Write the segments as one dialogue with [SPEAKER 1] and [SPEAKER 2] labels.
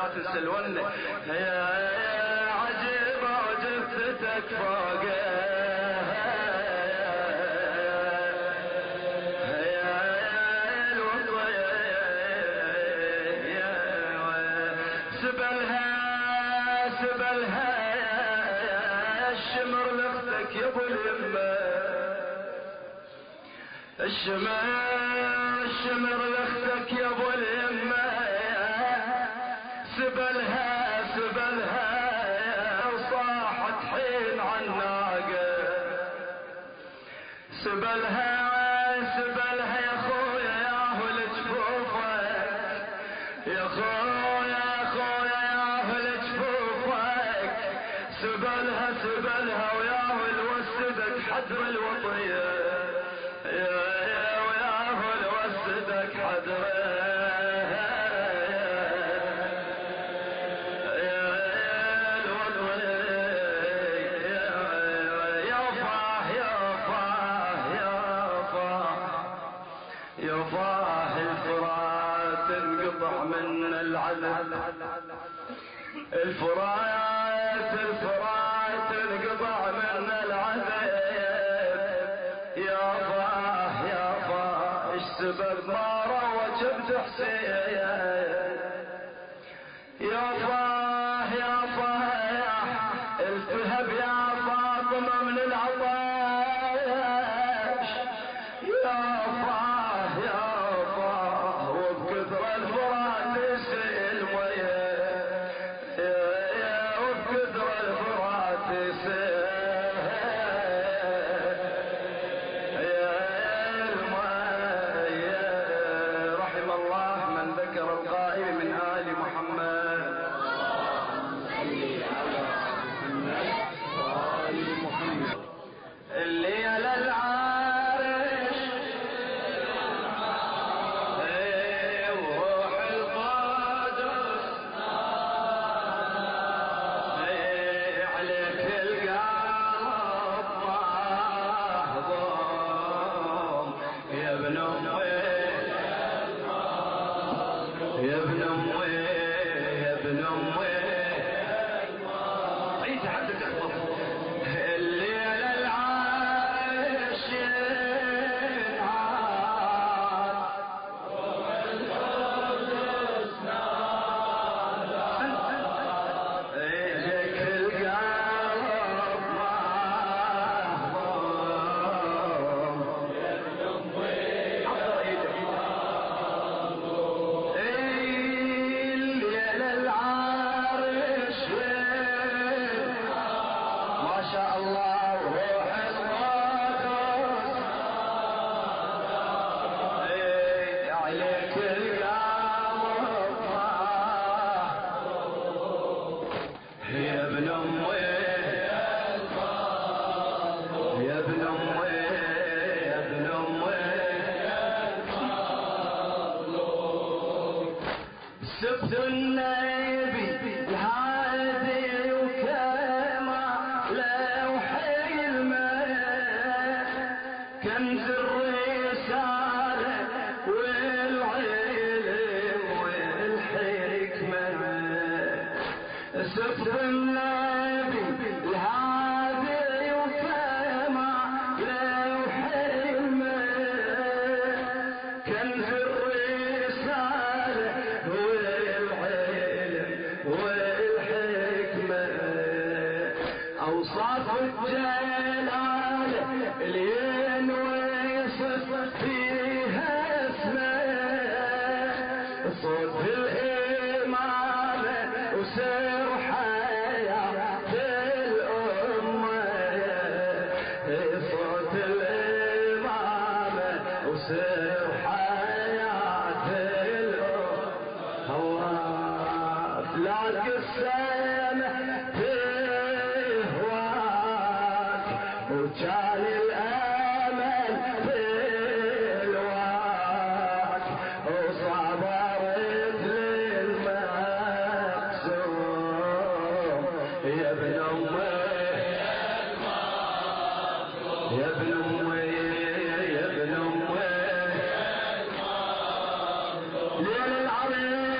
[SPEAKER 1] لا تنسى الونة يا عجيبة وجثتك فوقه الشمر الشمر لختك يا أبو اليمه سبلها سبلها وصاحت حين عناقه سبلها سبلها يا خويا يا أهل جفوفك. يا خويا يا خويا يا أهل جفوفك. سبلها سبلها ويا أهل وسدك حدر الوطيه من العذاب. الفرات الفرات انقطع من العذاب. يا فاه يا فاه إيش سبب ما روج بتحسين يا فاه ستر النبي الهادي يسمع لا يحرم كنز الرسالة والعلم والحكمة أوصاف الجلال لين ويصف فيها اسمه. صوت الإمامة وسر لك السيل في هواك وكان الأمل في الواك وصعب رجل المقسوم يا ابن أمي يا ابن أمي يا ابن أمي. يا ليل العظيم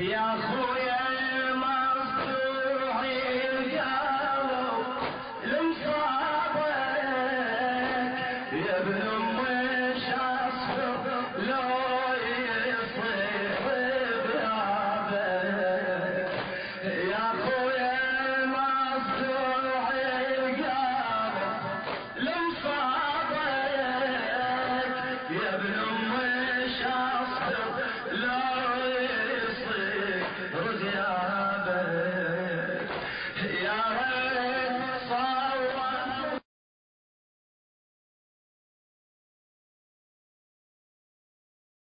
[SPEAKER 1] يا خويا